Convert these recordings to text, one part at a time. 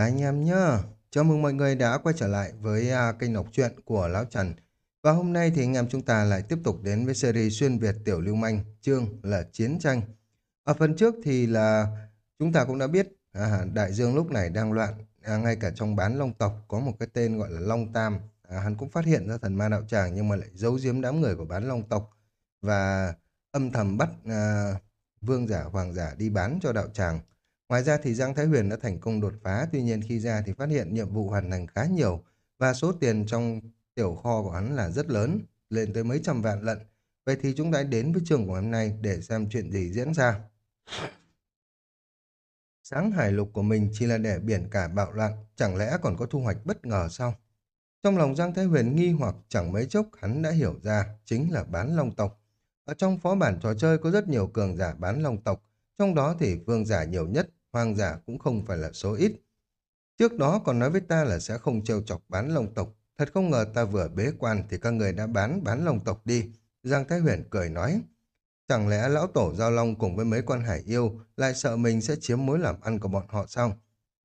Các anh em nhá, chào mừng mọi người đã quay trở lại với uh, kênh đọc truyện của Lão Trần. Và hôm nay thì anh em chúng ta lại tiếp tục đến với series xuyên Việt tiểu lưu manh, chương là chiến tranh. Ở phần trước thì là chúng ta cũng đã biết à, đại dương lúc này đang loạn, à, ngay cả trong bán long tộc có một cái tên gọi là Long Tam. À, hắn cũng phát hiện ra thần ma đạo tràng nhưng mà lại giấu giếm đám người của bán long tộc và âm thầm bắt à, vương giả hoàng giả đi bán cho đạo tràng. Ngoài ra thì Giang Thái Huyền đã thành công đột phá, tuy nhiên khi ra thì phát hiện nhiệm vụ hoàn thành khá nhiều và số tiền trong tiểu kho của hắn là rất lớn, lên tới mấy trăm vạn lận. Vậy thì chúng ta đến với trường của hôm nay để xem chuyện gì diễn ra. Sáng hải lục của mình chỉ là để biển cả bạo loạn, chẳng lẽ còn có thu hoạch bất ngờ sao? Trong lòng Giang Thái Huyền nghi hoặc chẳng mấy chốc hắn đã hiểu ra chính là bán long tộc. Ở trong phó bản trò chơi có rất nhiều cường giả bán long tộc, trong đó thì vương giả nhiều nhất, hoàng giả cũng không phải là số ít. Trước đó còn nói với ta là sẽ không trêu chọc bán long tộc, thật không ngờ ta vừa bế quan thì các người đã bán bán long tộc đi. Giang Thái Huyền cười nói, chẳng lẽ lão tổ giao long cùng với mấy con hải yêu lại sợ mình sẽ chiếm mối làm ăn của bọn họ sao?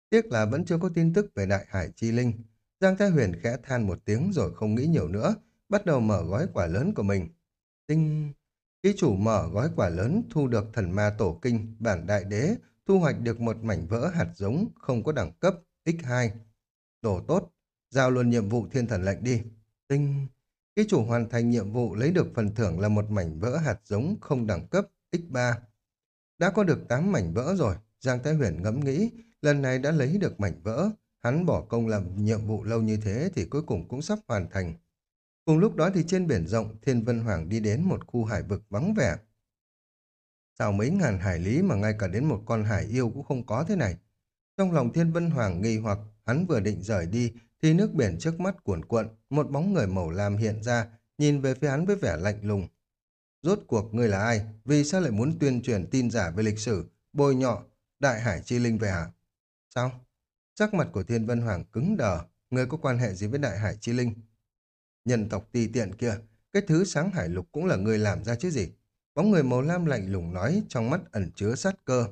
Tiếc là vẫn chưa có tin tức về đại hải chi linh. Giang Thái Huyền khẽ than một tiếng rồi không nghĩ nhiều nữa, bắt đầu mở gói quả lớn của mình. Tinh... Ký chủ mở gói quả lớn thu được thần ma tổ kinh, bản đại đế, thu hoạch được một mảnh vỡ hạt giống không có đẳng cấp X2. Đồ tốt, giao luôn nhiệm vụ thiên thần lệnh đi. Tinh, ký chủ hoàn thành nhiệm vụ lấy được phần thưởng là một mảnh vỡ hạt giống không đẳng cấp X3. Đã có được 8 mảnh vỡ rồi, Giang Thái Huyền ngẫm nghĩ, lần này đã lấy được mảnh vỡ. Hắn bỏ công làm nhiệm vụ lâu như thế thì cuối cùng cũng sắp hoàn thành. Cùng lúc đó thì trên biển rộng, Thiên Vân Hoàng đi đến một khu hải vực vắng vẻ. Sao mấy ngàn hải lý mà ngay cả đến một con hải yêu cũng không có thế này? Trong lòng Thiên Vân Hoàng nghi hoặc, hắn vừa định rời đi, thì nước biển trước mắt cuồn cuộn, một bóng người màu lam hiện ra, nhìn về phía hắn với vẻ lạnh lùng. Rốt cuộc ngươi là ai? Vì sao lại muốn tuyên truyền tin giả về lịch sử, bôi nhọ, đại hải chi linh về hả? Sao? Sắc mặt của Thiên Vân Hoàng cứng đờ, ngươi có quan hệ gì với đại hải chi linh? Nhân tộc ti tiện kia, cái thứ sáng hải lục cũng là người làm ra chứ gì? Bóng người màu lam lạnh lùng nói, trong mắt ẩn chứa sát cơ.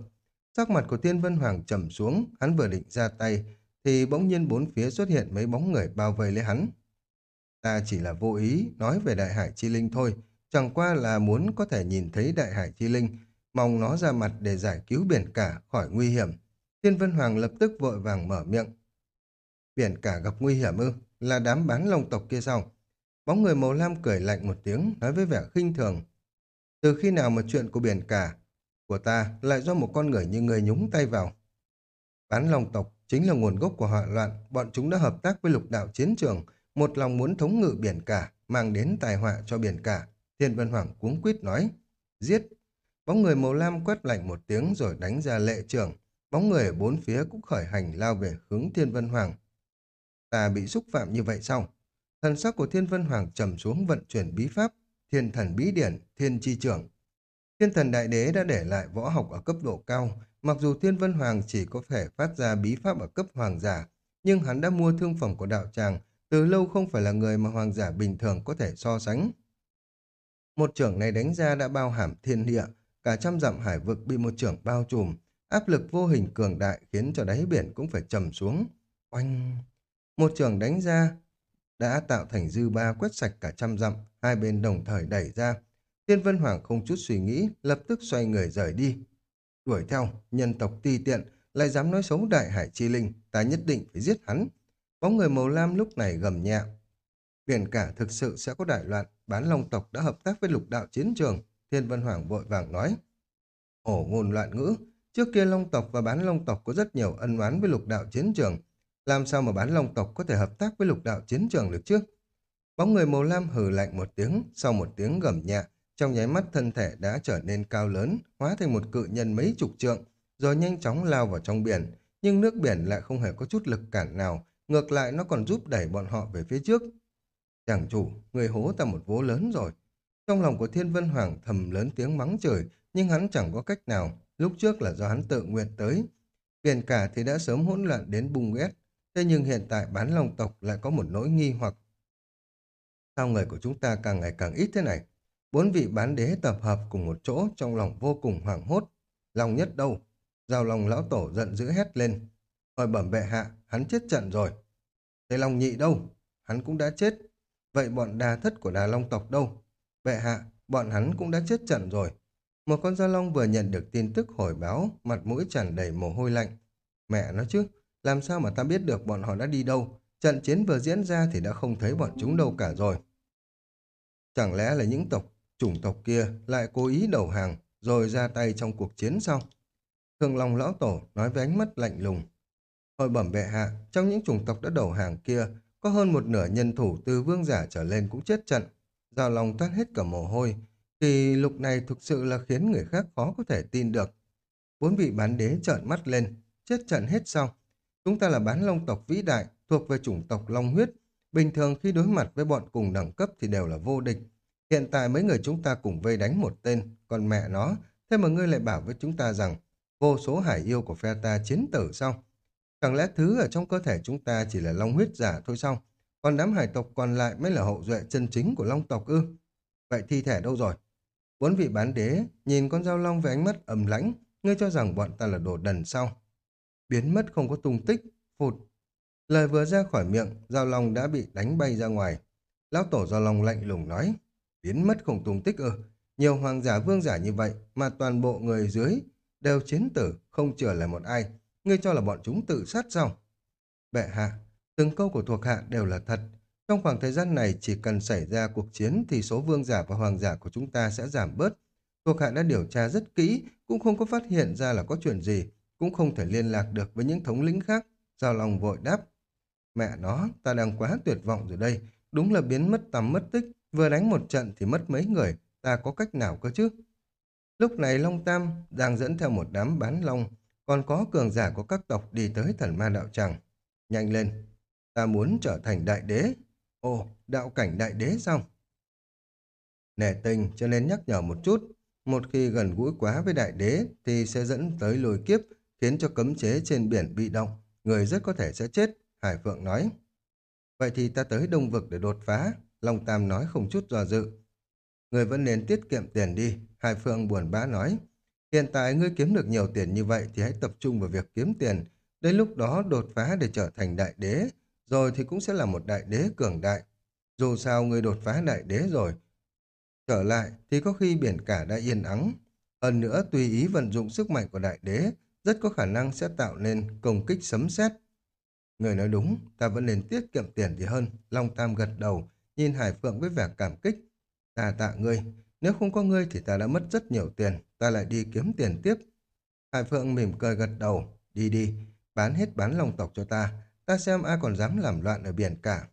Sắc mặt của Thiên Vân Hoàng trầm xuống, hắn vừa định ra tay, thì bỗng nhiên bốn phía xuất hiện mấy bóng người bao vây lấy hắn. Ta chỉ là vô ý nói về Đại Hải Chi Linh thôi, chẳng qua là muốn có thể nhìn thấy Đại Hải Chi Linh, mong nó ra mặt để giải cứu biển cả khỏi nguy hiểm. Thiên Vân Hoàng lập tức vội vàng mở miệng. Biển cả gặp nguy hiểm ư, là đám bán long tộc kia sao? Bóng người màu lam cười lạnh một tiếng, nói với vẻ khinh thường. Từ khi nào mà chuyện của biển cả của ta lại do một con người như người nhúng tay vào? Bán lòng tộc chính là nguồn gốc của họa loạn, bọn chúng đã hợp tác với lục đạo chiến trường, một lòng muốn thống ngự biển cả, mang đến tài họa cho biển cả. Thiên Vân Hoàng cuống quýt nói, giết. Bóng người màu lam quét lạnh một tiếng rồi đánh ra lệ trường. Bóng người ở bốn phía cũng khởi hành lao về hướng Thiên Vân Hoàng. Ta bị xúc phạm như vậy sao? Thần sắc của Thiên Vân Hoàng trầm xuống vận chuyển bí pháp, thiên thần bí điển, thiên chi trưởng. Thiên thần đại đế đã để lại võ học ở cấp độ cao, mặc dù Thiên Vân Hoàng chỉ có thể phát ra bí pháp ở cấp hoàng giả, nhưng hắn đã mua thương phẩm của đạo tràng, từ lâu không phải là người mà hoàng giả bình thường có thể so sánh. Một trưởng này đánh ra đã bao hàm thiên địa, cả trăm dặm hải vực bị một trưởng bao trùm, áp lực vô hình cường đại khiến cho đáy biển cũng phải trầm xuống. Oanh! Một trưởng đánh ra đã tạo thành dư ba quét sạch cả trăm dặm, hai bên đồng thời đẩy ra. Thiên Vân Hoàng không chút suy nghĩ, lập tức xoay người rời đi. Đuổi theo, nhân tộc ti tiện, lại dám nói xấu đại hải chi linh, ta nhất định phải giết hắn. Bóng người màu lam lúc này gầm nhẹ. Biển cả thực sự sẽ có đại loạn, bán long tộc đã hợp tác với lục đạo chiến trường, Thiên Vân Hoàng vội vàng nói. Ổ ngôn loạn ngữ, trước kia long tộc và bán long tộc có rất nhiều ân oán với lục đạo chiến trường, làm sao mà bán long tộc có thể hợp tác với lục đạo chiến trường được chứ? Bóng người màu lam hừ lạnh một tiếng, sau một tiếng gầm nhẹ, trong nháy mắt thân thể đã trở nên cao lớn, hóa thành một cự nhân mấy chục trượng, rồi nhanh chóng lao vào trong biển. Nhưng nước biển lại không hề có chút lực cản nào, ngược lại nó còn giúp đẩy bọn họ về phía trước. Chàng chủ, người hố ta một vố lớn rồi. Trong lòng của Thiên Vân Hoàng thầm lớn tiếng mắng trời, nhưng hắn chẳng có cách nào, lúc trước là do hắn tự nguyện tới. Biển cả thì đã sớm hỗn loạn đến bung ghét, thế nhưng hiện tại bán long tộc lại có một nỗi nghi hoặc. Sao người của chúng ta càng ngày càng ít thế này? Bốn vị bán đế tập hợp cùng một chỗ trong lòng vô cùng hoảng hốt. Lòng nhất đâu? Giao lòng lão tổ giận dữ hét lên. Hồi bẩm bệ hạ, hắn chết trận rồi. Thế lòng Nhị đâu? Hắn cũng đã chết. Vậy bọn đà thất của đà Long tộc đâu? Bệ hạ, bọn hắn cũng đã chết trận rồi. Một con gia long vừa nhận được tin tức hồi báo, mặt mũi tràn đầy mồ hôi lạnh. Mẹ nó chứ, làm sao mà ta biết được bọn họ đã đi đâu? Trận chiến vừa diễn ra thì đã không thấy bọn chúng đâu cả rồi. Chẳng lẽ là những tộc, chủng tộc kia lại cố ý đầu hàng rồi ra tay trong cuộc chiến sau? Thường lòng lão tổ nói với ánh mắt lạnh lùng. Hồi bẩm bệ hạ, trong những chủng tộc đã đầu hàng kia, có hơn một nửa nhân thủ từ vương giả trở lên cũng chết trận. Giao lòng toát hết cả mồ hôi, thì lục này thực sự là khiến người khác khó có thể tin được. Bốn vị bán đế trợn mắt lên, chết trận hết sau. Chúng ta là bán long tộc vĩ đại, thuộc về chủng tộc long huyết. Bình thường khi đối mặt với bọn cùng đẳng cấp thì đều là vô địch. Hiện tại mấy người chúng ta cùng vây đánh một tên, còn mẹ nó, thế mà ngươi lại bảo với chúng ta rằng vô số hải yêu của phe ta chiến tử sao? Chẳng lẽ thứ ở trong cơ thể chúng ta chỉ là long huyết giả thôi sao? Còn đám hải tộc còn lại mới là hậu duệ chân chính của long tộc ư? Vậy thi thể đâu rồi? Bốn vị bán đế nhìn con dao long với ánh mắt ầm lãnh, ngươi cho rằng bọn ta là đồ đần sao? Biến mất không có tung tích, phụt. Lời vừa ra khỏi miệng, giao long đã bị đánh bay ra ngoài. Lão tổ giao long lạnh lùng nói, biến mất không tung tích ư? Nhiều hoàng giả vương giả như vậy mà toàn bộ người dưới đều chiến tử, không chừa lại một ai. Ngươi cho là bọn chúng tự sát sao? Bệ hạ, từng câu của thuộc hạ đều là thật. Trong khoảng thời gian này chỉ cần xảy ra cuộc chiến thì số vương giả và hoàng giả của chúng ta sẽ giảm bớt. Thuộc hạ đã điều tra rất kỹ, cũng không có phát hiện ra là có chuyện gì, cũng không thể liên lạc được với những thống lĩnh khác. Giao long vội đáp. Mẹ nó, ta đang quá tuyệt vọng rồi đây. Đúng là biến mất tầm mất tích, vừa đánh một trận thì mất mấy người, ta có cách nào cơ chứ? Lúc này Long Tam đang dẫn theo một đám bán long, còn có cường giả của các tộc đi tới thần ma đạo tràng. Nhanh lên, ta muốn trở thành đại đế. Ồ, đạo cảnh đại đế xong. Nể tình cho nên nhắc nhở một chút, một khi gần gũi quá với đại đế thì sẽ dẫn tới lôi kiếp, khiến cho cấm chế trên biển bị động, người rất có thể sẽ chết, Hải Phượng nói. Vậy thì ta tới Đông Vực để đột phá, Long Tam nói không chút do dự. Người vẫn nên tiết kiệm tiền đi, Hải Phượng buồn bã nói. Hiện tại ngươi kiếm được nhiều tiền như vậy thì hãy tập trung vào việc kiếm tiền. Đến lúc đó đột phá để trở thành đại đế, rồi thì cũng sẽ là một đại đế cường đại. Dù sao ngươi đột phá đại đế rồi, trở lại thì có khi biển cả đã yên ắng. Hơn nữa tùy ý vận dụng sức mạnh của đại đế, rất có khả năng sẽ tạo nên công kích sấm sét. Người nói đúng, ta vẫn nên tiết kiệm tiền thì hơn. Long Tam gật đầu, nhìn Hải Phượng với vẻ cảm kích. Ta tạ ngươi, nếu không có ngươi thì ta đã mất rất nhiều tiền, ta lại đi kiếm tiền tiếp. Hải Phượng mỉm cười gật đầu, đi đi, bán hết bán lòng tộc cho ta, ta xem ai còn dám làm loạn ở biển cả.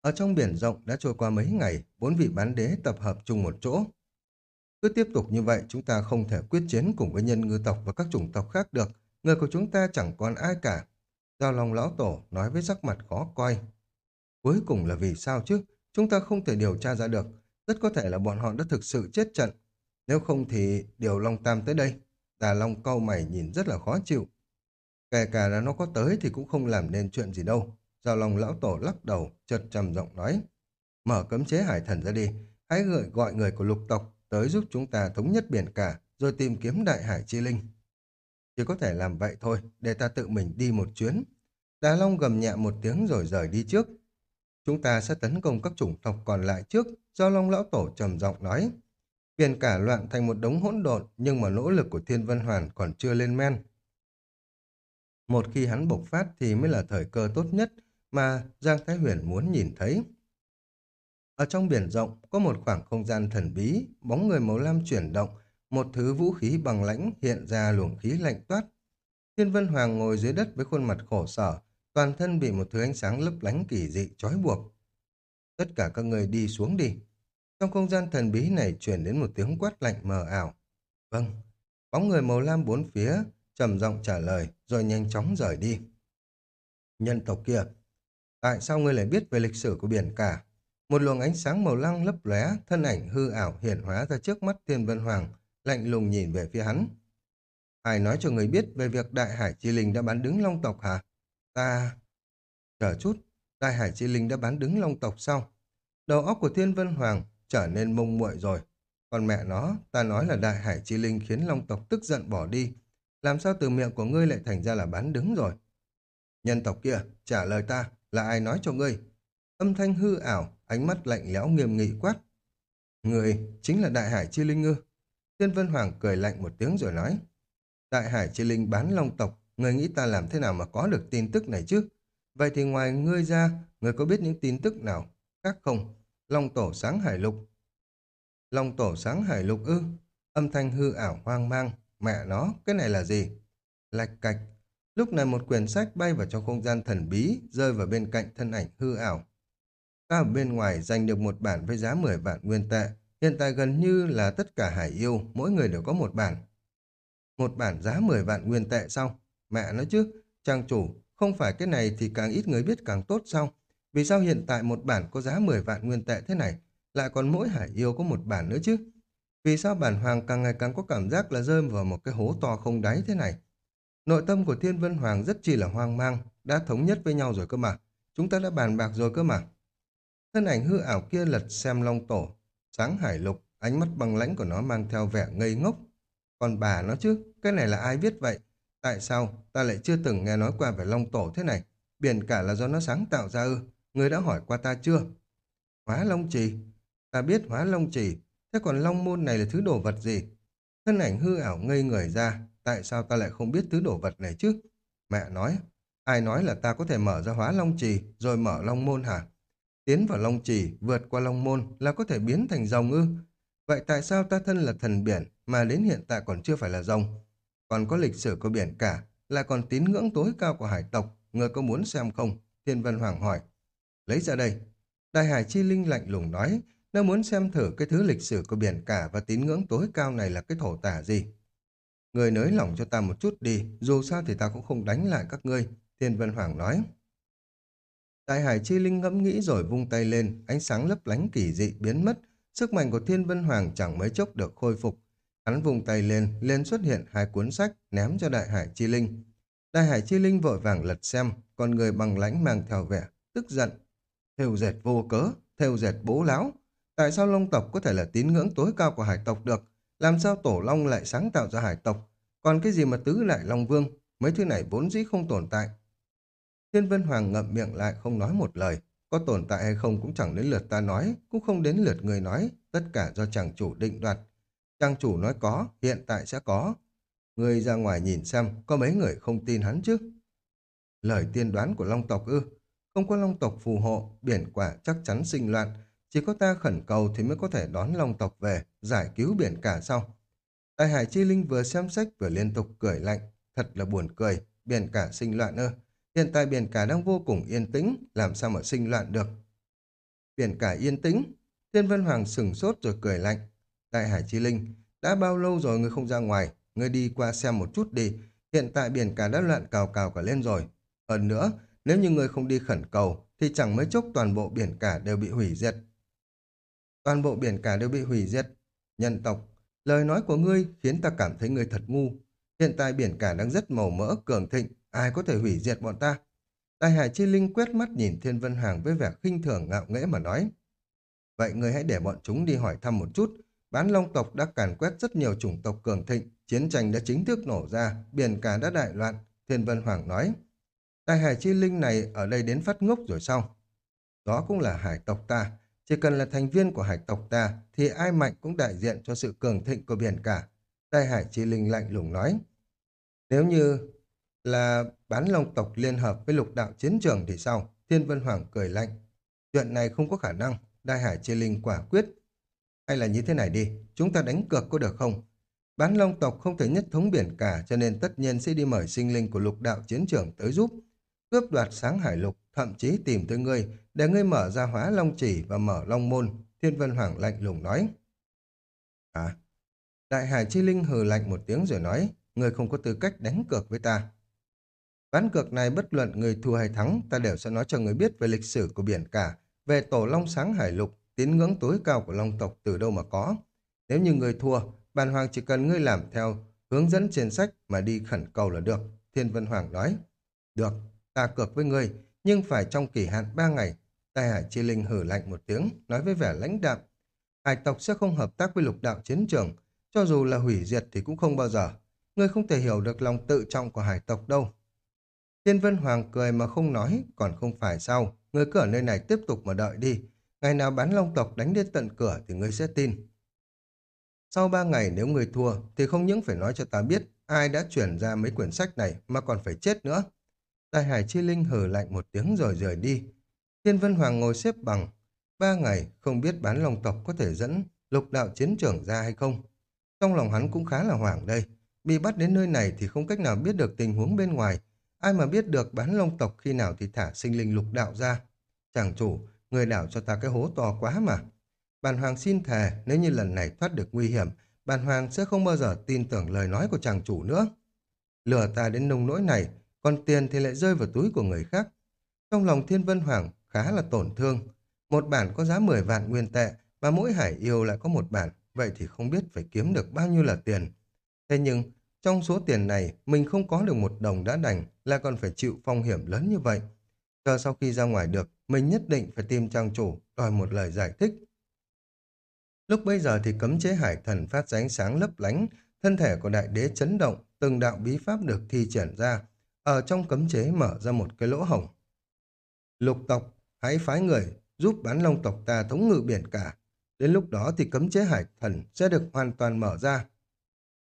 Ở trong biển rộng đã trôi qua mấy ngày, bốn vị bán đế tập hợp chung một chỗ. Cứ tiếp tục như vậy, chúng ta không thể quyết chiến cùng với nhân ngư tộc và các chủng tộc khác được. Người của chúng ta chẳng còn ai cả. Giao lòng lão tổ nói với sắc mặt khó coi. Cuối cùng là vì sao chứ? Chúng ta không thể điều tra ra được. Rất có thể là bọn họ đã thực sự chết trận. Nếu không thì điều Long Tam tới đây. tà Long cau mày nhìn rất là khó chịu. Kể cả là nó có tới thì cũng không làm nên chuyện gì đâu. Giao Long lão tổ lắc đầu, chợt trầm giọng nói. Mở cấm chế hải thần ra đi. Hãy gợi gọi người của lục tộc tới giúp chúng ta thống nhất biển cả, rồi tìm kiếm đại hải chi linh. Chỉ có thể làm vậy thôi, để ta tự mình đi một chuyến. Đà Long gầm nhẹ một tiếng rồi rời đi trước. Chúng ta sẽ tấn công các chủng tộc còn lại trước, do Long Lão Tổ trầm giọng nói. Biển cả loạn thành một đống hỗn độn, nhưng mà nỗ lực của Thiên Vân Hoàn còn chưa lên men. Một khi hắn bộc phát thì mới là thời cơ tốt nhất mà Giang Thái Huyền muốn nhìn thấy. Ở trong biển rộng có một khoảng không gian thần bí, bóng người màu lam chuyển động, một thứ vũ khí bằng lãnh hiện ra luồng khí lạnh toát. Thiên Vân Hoàng ngồi dưới đất với khuôn mặt khổ sở, toàn thân bị một thứ ánh sáng lấp lánh kỳ dị trói buộc. Tất cả các người đi xuống đi. Trong không gian thần bí này chuyển đến một tiếng quát lạnh mờ ảo. Vâng. Bóng người màu lam bốn phía, trầm giọng trả lời, rồi nhanh chóng rời đi. Nhân tộc kia, tại sao ngươi lại biết về lịch sử của biển cả? Một luồng ánh sáng màu lăng lấp lóe, thân ảnh hư ảo hiện hóa ra trước mắt Thiên Vân Hoàng, lạnh lùng nhìn về phía hắn. Ai nói cho người biết về việc Đại Hải Chi Linh đã bán đứng Long tộc hả? Ta... Chờ chút, Đại Hải Chi Linh đã bán đứng Long tộc sao? Đầu óc của Thiên Vân Hoàng trở nên mông muội rồi. Còn mẹ nó, ta nói là Đại Hải Chi Linh khiến Long tộc tức giận bỏ đi. làm sao từ miệng của ngươi lại thành ra là bán đứng rồi? Nhân tộc kia, trả lời ta, là ai nói cho ngươi? Âm thanh hư ảo, ánh mắt lạnh lẽo nghiêm nghị quát. Người chính là Đại Hải Chi Linh ư? Thiên Vân Hoàng cười lạnh một tiếng rồi nói. Đại Hải Chi Linh bán long tộc, người nghĩ ta làm thế nào mà có được tin tức này chứ? Vậy thì ngoài ngươi ra, người có biết những tin tức nào khác không? Long tổ sáng hải lục. Long tổ sáng hải lục ư? Âm thanh hư ảo hoang mang. Mẹ nó, cái này là gì? Lạch cạch. Lúc này một quyển sách bay vào trong không gian thần bí, rơi vào bên cạnh thân ảnh hư ảo. Ta ở bên ngoài giành được một bản với giá 10 vạn nguyên tệ. Hiện tại gần như là tất cả hải yêu, mỗi người đều có một bản. Một bản giá 10 vạn nguyên tệ sao? Mẹ nói chứ, trang chủ, không phải cái này thì càng ít người biết càng tốt sao? Vì sao hiện tại một bản có giá 10 vạn nguyên tệ thế này, lại còn mỗi hải yêu có một bản nữa chứ? Vì sao bản hoàng càng ngày càng có cảm giác là rơi vào một cái hố to không đáy thế này? Nội tâm của Thiên Vân Hoàng rất chi là hoang mang, đã thống nhất với nhau rồi cơ mà. Chúng ta đã bàn bạc rồi cơ mà. Thân ảnh hư ảo kia lật xem long tổ, sáng hải lục, ánh mắt băng lãnh của nó mang theo vẻ ngây ngốc. Còn bà nó chứ, cái này là ai biết vậy? Tại sao ta lại chưa từng nghe nói qua về long tổ thế này? Biển cả là do nó sáng tạo ra ư? Người đã hỏi qua ta chưa? Hóa long trì. Ta biết hóa long trì. Thế còn long môn này là thứ đồ vật gì? Thân ảnh hư ảo ngây người ra. Tại sao ta lại không biết thứ đồ vật này chứ? Mẹ nói. Ai nói là ta có thể mở ra hóa long trì rồi mở long môn hả? Tiến vào long chỉ vượt qua long môn là có thể biến thành rồng ư? Vậy tại sao ta thân là thần biển mà đến hiện tại còn chưa phải là rồng? Còn có lịch sử của biển cả, là còn tín ngưỡng tối cao của hải tộc, người có muốn xem không? Thiên Vân Hoàng hỏi. Lấy ra đây. Đại Hải Chi Linh lạnh lùng nói, nếu muốn xem thử cái thứ lịch sử của biển cả và tín ngưỡng tối cao này là cái thổ tả gì. Người nới lỏng cho ta một chút đi, dù sao thì ta cũng không đánh lại các ngươi, Thiên Vân Hoàng nói. Đại Hải Chi Linh ngẫm nghĩ rồi vung tay lên, ánh sáng lấp lánh kỳ dị biến mất, sức mạnh của Thiên Vân Hoàng chẳng mấy chốc được khôi phục. Hắn vung tay lên, lên xuất hiện hai cuốn sách ném cho Đại Hải Chi Linh. Đại Hải Chi Linh vội vàng lật xem, con người bằng lãnh mang theo vẻ, tức giận. Thêu dệt vô cớ, thêu dệt bố láo. Tại sao Long tộc có thể là tín ngưỡng tối cao của hải tộc được? Làm sao Tổ Long lại sáng tạo ra hải tộc? Còn cái gì mà tứ lại Long Vương? Mấy thứ này vốn dĩ không tồn tại. Thiên Vân Hoàng ngậm miệng lại không nói một lời. Có tồn tại hay không cũng chẳng đến lượt ta nói, cũng không đến lượt người nói. Tất cả do chàng chủ định đoạt. Chàng chủ nói có, hiện tại sẽ có. Người ra ngoài nhìn xem, có mấy người không tin hắn chứ? Lời tiên đoán của Long tộc ư? Không có Long tộc phù hộ, biển quả chắc chắn sinh loạn. Chỉ có ta khẩn cầu thì mới có thể đón Long tộc về, giải cứu biển cả sau. Đại Hải Chi Linh vừa xem sách vừa liên tục cười lạnh. Thật là buồn cười, biển cả sinh loạn ư? Hiện tại biển cả đang vô cùng yên tĩnh, làm sao mà sinh loạn được. Biển cả yên tĩnh, Thiên Vân Hoàng sừng sốt rồi cười lạnh. Đại Hải Chi Linh, đã bao lâu rồi ngươi không ra ngoài, ngươi đi qua xem một chút đi. Hiện tại biển cả đã loạn cào cào cả lên rồi. Hơn nữa, nếu như ngươi không đi khẩn cầu, thì chẳng mấy chốc toàn bộ biển cả đều bị hủy diệt. Toàn bộ biển cả đều bị hủy diệt. Nhân tộc, lời nói của ngươi khiến ta cảm thấy ngươi thật ngu. Hiện tại biển cả đang rất màu mỡ, cường thịnh, ai có thể hủy diệt bọn ta? tài Hải Chi Linh quét mắt nhìn Thiên Vân Hàng với vẻ khinh thường ngạo nghễ mà nói. Vậy ngươi hãy để bọn chúng đi hỏi thăm một chút. Bán Long tộc đã càn quét rất nhiều chủng tộc cường thịnh, chiến tranh đã chính thức nổ ra, biển cả đã đại loạn, Thiên Vân Hoàng nói. tài Hải Chi Linh này ở đây đến phát ngốc rồi sao? Đó cũng là hải tộc ta. Chỉ cần là thành viên của hải tộc ta thì ai mạnh cũng đại diện cho sự cường thịnh của biển cả. tài Hải Chi Linh lạnh lùng nói. Nếu như là bán long tộc liên hợp với lục đạo chiến trường thì sao? Thiên Vân Hoàng cười lạnh. Chuyện này không có khả năng. Đại Hải Chi Linh quả quyết. Hay là như thế này đi, chúng ta đánh cược có được không? Bán long tộc không thể nhất thống biển cả cho nên tất nhiên sẽ đi mời sinh linh của lục đạo chiến trường tới giúp. Cướp đoạt sáng hải lục, thậm chí tìm tới ngươi để ngươi mở ra hóa long chỉ và mở long môn. Thiên Vân Hoàng lạnh lùng nói. À, Đại Hải Chi Linh hừ lạnh một tiếng rồi nói, ngươi không có tư cách đánh cược với ta. Ván cược này bất luận người thua hay thắng, ta đều sẽ nói cho người biết về lịch sử của biển cả, về tổ long sáng hải lục, tín ngưỡng tối cao của long tộc từ đâu mà có. Nếu như người thua, bàn hoàng chỉ cần ngươi làm theo hướng dẫn trên sách mà đi khẩn cầu là được. Thiên Vân Hoàng nói, được, ta cược với ngươi, nhưng phải trong kỳ hạn ba ngày. Tài Hải Chi Linh hử lạnh một tiếng, nói với vẻ lãnh đạm. Hải tộc sẽ không hợp tác với lục đạo chiến trường, cho dù là hủy diệt thì cũng không bao giờ. ngươi không thể hiểu được lòng tự trọng của hải tộc đâu. Thiên Vân Hoàng cười mà không nói, còn không phải sao, ngươi cứ ở nơi này tiếp tục mà đợi đi. Ngày nào bán long tộc đánh đến tận cửa thì ngươi sẽ tin. Sau ba ngày nếu ngươi thua thì không những phải nói cho ta biết ai đã chuyển ra mấy quyển sách này mà còn phải chết nữa. Đại Hải Chi Linh hử lạnh một tiếng rồi rời đi. Thiên Vân Hoàng ngồi xếp bằng. Ba ngày không biết bán long tộc có thể dẫn lục đạo chiến trưởng ra hay không. Trong lòng hắn cũng khá là hoảng đây. Bị bắt đến nơi này thì không cách nào biết được tình huống bên ngoài. Ai mà biết được bán long tộc khi nào thì thả sinh linh lục đạo ra. Chàng chủ, người đảo cho ta cái hố to quá mà. Bàn hoàng xin thề, nếu như lần này thoát được nguy hiểm, bàn hoàng sẽ không bao giờ tin tưởng lời nói của chàng chủ nữa. Lừa ta đến nông nỗi này, còn tiền thì lại rơi vào túi của người khác. Trong lòng thiên vân hoàng khá là tổn thương. Một bản có giá 10 vạn nguyên tệ, mà mỗi hải yêu lại có một bản, vậy thì không biết phải kiếm được bao nhiêu là tiền. Thế nhưng, trong số tiền này, mình không có được một đồng đã đành, là còn phải chịu phong hiểm lớn như vậy. Chờ sau khi ra ngoài được, mình nhất định phải tìm trang chủ, đòi một lời giải thích. Lúc bây giờ thì cấm chế hải thần phát ra ánh sáng lấp lánh, thân thể của đại đế chấn động, từng đạo bí pháp được thi triển ra. Ở trong cấm chế mở ra một cái lỗ hổng. Lục tộc, hãy phái người giúp bán long tộc ta thống ngự biển cả. Đến lúc đó thì cấm chế hải thần sẽ được hoàn toàn mở ra.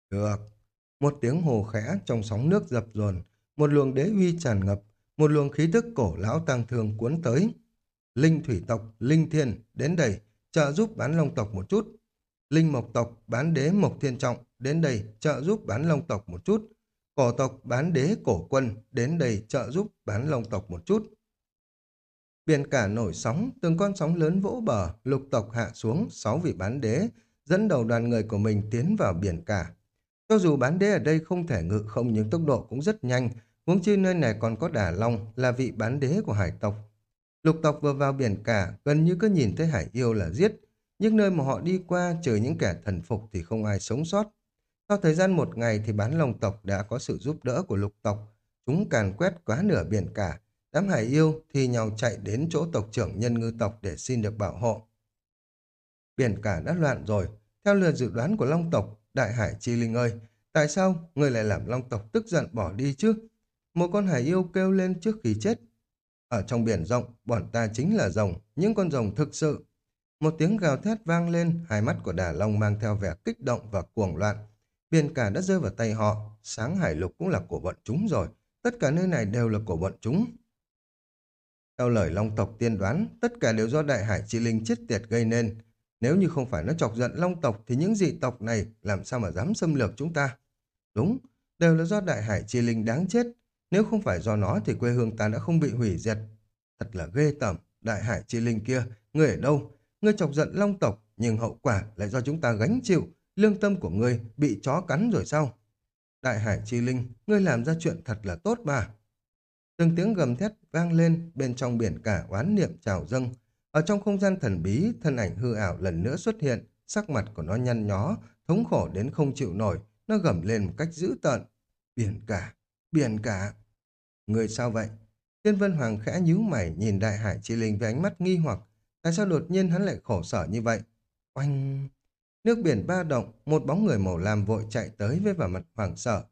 Được. Một tiếng hồ khẽ trong sóng nước dập dồn, một luồng đế uy tràn ngập, một luồng khí tức cổ lão tang thương cuốn tới. Linh thủy tộc, linh thiên, đến đây, trợ giúp bán long tộc một chút. Linh mộc tộc, bán đế mộc thiên trọng, đến đây, trợ giúp bán long tộc một chút. Cổ tộc, bán đế cổ quân, đến đây, trợ giúp bán long tộc một chút. Biển cả nổi sóng, từng con sóng lớn vỗ bờ, lục tộc hạ xuống, sáu vị bán đế, dẫn đầu đoàn người của mình tiến vào biển cả. Cho dù bán đế ở đây không thể ngự không nhưng tốc độ cũng rất nhanh, huống chi nơi này còn có đà long là vị bán đế của hải tộc. Lục tộc vừa vào biển cả, gần như cứ nhìn thấy hải yêu là giết, nhưng nơi mà họ đi qua trừ những kẻ thần phục thì không ai sống sót. Sau thời gian một ngày thì bán long tộc đã có sự giúp đỡ của lục tộc, chúng càn quét quá nửa biển cả, Đám hải yêu thì nhau chạy đến chỗ tộc trưởng nhân ngư tộc để xin được bảo hộ. Biển cả đã loạn rồi. Theo lời dự đoán của Long tộc, Đại Hải Chi Linh ơi, tại sao người lại làm Long tộc tức giận bỏ đi chứ? Một con hải yêu kêu lên trước khi chết. Ở trong biển rộng, bọn ta chính là rồng, những con rồng thực sự. Một tiếng gào thét vang lên, hai mắt của Đà Long mang theo vẻ kích động và cuồng loạn. Biển cả đã rơi vào tay họ, sáng hải lục cũng là của bọn chúng rồi. Tất cả nơi này đều là của bọn chúng. Theo lời Long tộc tiên đoán, tất cả đều do đại hải chi linh chết tiệt gây nên. Nếu như không phải nó chọc giận Long tộc thì những dị tộc này làm sao mà dám xâm lược chúng ta? Đúng, đều là do đại hải chi linh đáng chết. Nếu không phải do nó thì quê hương ta đã không bị hủy diệt. Thật là ghê tởm, đại hải chi linh kia, ngươi ở đâu? Ngươi chọc giận Long tộc, nhưng hậu quả lại do chúng ta gánh chịu. Lương tâm của ngươi bị chó cắn rồi sao? Đại hải chi linh, ngươi làm ra chuyện thật là tốt mà. Từng tiếng gầm thét vang lên bên trong biển cả oán niệm trào dâng. Ở trong không gian thần bí, thân ảnh hư ảo lần nữa xuất hiện, sắc mặt của nó nhăn nhó, thống khổ đến không chịu nổi, nó gầm lên một cách dữ tợn. Biển cả, biển cả. Người sao vậy? Tiên Vân Hoàng khẽ nhíu mày nhìn đại hải chi linh với ánh mắt nghi hoặc. Tại sao đột nhiên hắn lại khổ sở như vậy? Oanh! Nước biển ba động, một bóng người màu lam vội chạy tới với vẻ mặt hoảng sợ.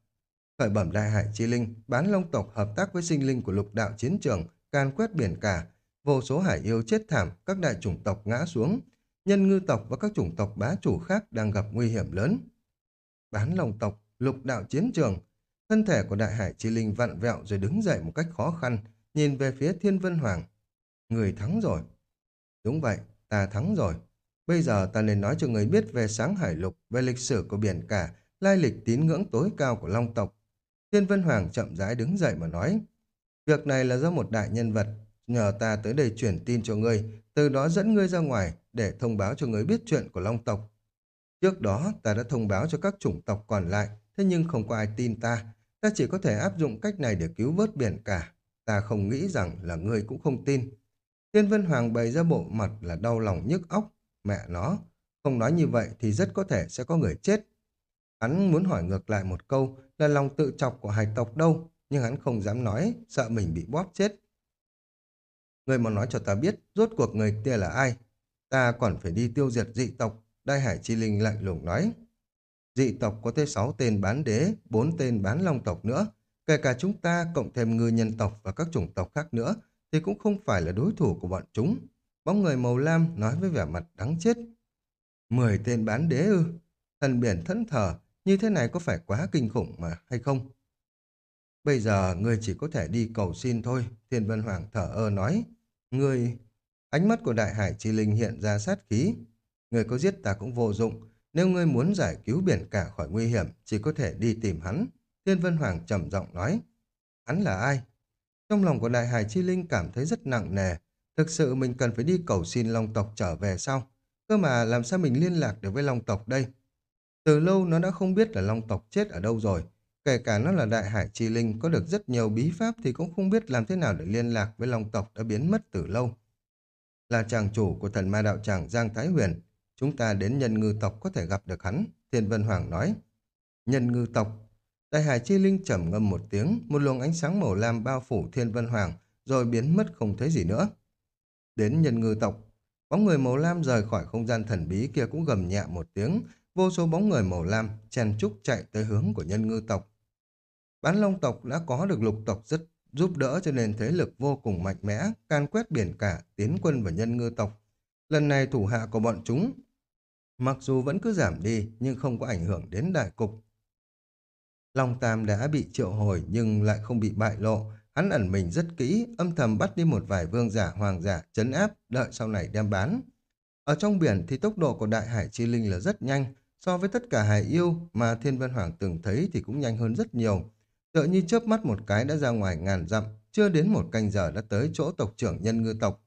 Khởi bẩm đại hải chi linh, bán long tộc hợp tác với sinh linh của lục đạo chiến trường, can quét biển cả. Vô số hải yêu chết thảm, các đại chủng tộc ngã xuống. Nhân ngư tộc và các chủng tộc bá chủ khác đang gặp nguy hiểm lớn. Bán long tộc, lục đạo chiến trường. Thân thể của đại hải chi linh vặn vẹo rồi đứng dậy một cách khó khăn, nhìn về phía thiên vân hoàng. Người thắng rồi. Đúng vậy, ta thắng rồi. Bây giờ ta nên nói cho người biết về sáng hải lục, về lịch sử của biển cả, lai lịch tín ngưỡng tối cao của long tộc, Thiên Vân Hoàng chậm rãi đứng dậy mà nói, việc này là do một đại nhân vật, nhờ ta tới đây chuyển tin cho ngươi, từ đó dẫn ngươi ra ngoài để thông báo cho ngươi biết chuyện của Long tộc. Trước đó ta đã thông báo cho các chủng tộc còn lại, thế nhưng không có ai tin ta, ta chỉ có thể áp dụng cách này để cứu vớt biển cả. Ta không nghĩ rằng là ngươi cũng không tin. Thiên Vân Hoàng bày ra bộ mặt là đau lòng nhức óc, mẹ nó. Không nói như vậy thì rất có thể sẽ có người chết. Hắn muốn hỏi ngược lại một câu là lòng tự chọc của hải tộc đâu, nhưng hắn không dám nói, sợ mình bị bóp chết. Người mà nói cho ta biết, rốt cuộc người kia là ai? Ta còn phải đi tiêu diệt dị tộc, Đại Hải Chi Linh lạnh lùng nói. Dị tộc có tới 6 tên bán đế, 4 tên bán long tộc nữa. Kể cả chúng ta cộng thêm ngư nhân tộc và các chủng tộc khác nữa thì cũng không phải là đối thủ của bọn chúng. Bóng người màu lam nói với vẻ mặt đắng chết. Mười tên bán đế ư? Thần biển thẫn thờ, như thế này có phải quá kinh khủng mà hay không? Bây giờ ngươi chỉ có thể đi cầu xin thôi, Thiên Vân Hoàng thở ơ nói. Ngươi... Ánh mắt của Đại Hải Chi Linh hiện ra sát khí. Ngươi có giết ta cũng vô dụng. Nếu ngươi muốn giải cứu biển cả khỏi nguy hiểm, chỉ có thể đi tìm hắn. Thiên Vân Hoàng trầm giọng nói. Hắn là ai? Trong lòng của Đại Hải Chi Linh cảm thấy rất nặng nề. Thực sự mình cần phải đi cầu xin Long tộc trở về sau. Cơ mà làm sao mình liên lạc được với Long tộc đây? Từ lâu nó đã không biết là Long tộc chết ở đâu rồi. Kể cả nó là Đại Hải Chi Linh có được rất nhiều bí pháp thì cũng không biết làm thế nào để liên lạc với Long tộc đã biến mất từ lâu. Là chàng chủ của thần ma đạo tràng Giang Thái Huyền. Chúng ta đến nhân ngư tộc có thể gặp được hắn. Thiên Vân Hoàng nói. Nhân ngư tộc Đại hải chi linh trầm ngâm một tiếng, một luồng ánh sáng màu lam bao phủ thiên vân hoàng, rồi biến mất không thấy gì nữa. Đến nhân ngư tộc, bóng người màu lam rời khỏi không gian thần bí kia cũng gầm nhẹ một tiếng, vô số bóng người màu lam chen trúc chạy tới hướng của nhân ngư tộc. Bán long tộc đã có được lục tộc rất giúp đỡ cho nên thế lực vô cùng mạnh mẽ, can quét biển cả, tiến quân vào nhân ngư tộc. Lần này thủ hạ của bọn chúng, mặc dù vẫn cứ giảm đi nhưng không có ảnh hưởng đến đại cục. Long Tam đã bị triệu hồi nhưng lại không bị bại lộ. Hắn ẩn mình rất kỹ, âm thầm bắt đi một vài vương giả, hoàng giả, chấn áp, đợi sau này đem bán. Ở trong biển thì tốc độ của đại hải chi linh là rất nhanh, so với tất cả hải yêu mà Thiên Vân Hoàng từng thấy thì cũng nhanh hơn rất nhiều. Tựa như chớp mắt một cái đã ra ngoài ngàn dặm, chưa đến một canh giờ đã tới chỗ tộc trưởng nhân ngư tộc.